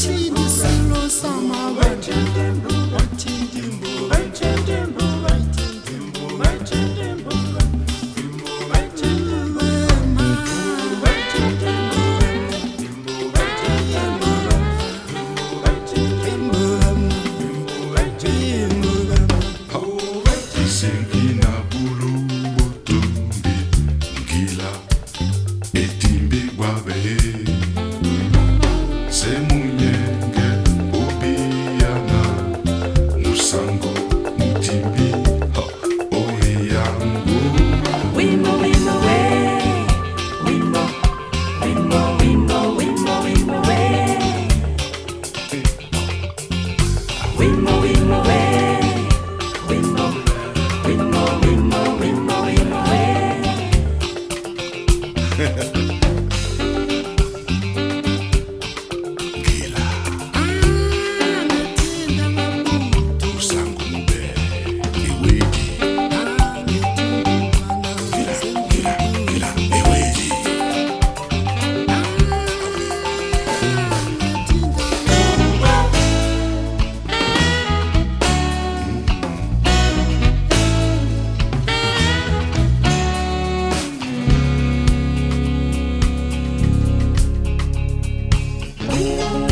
轻的散落，洒满。away. Música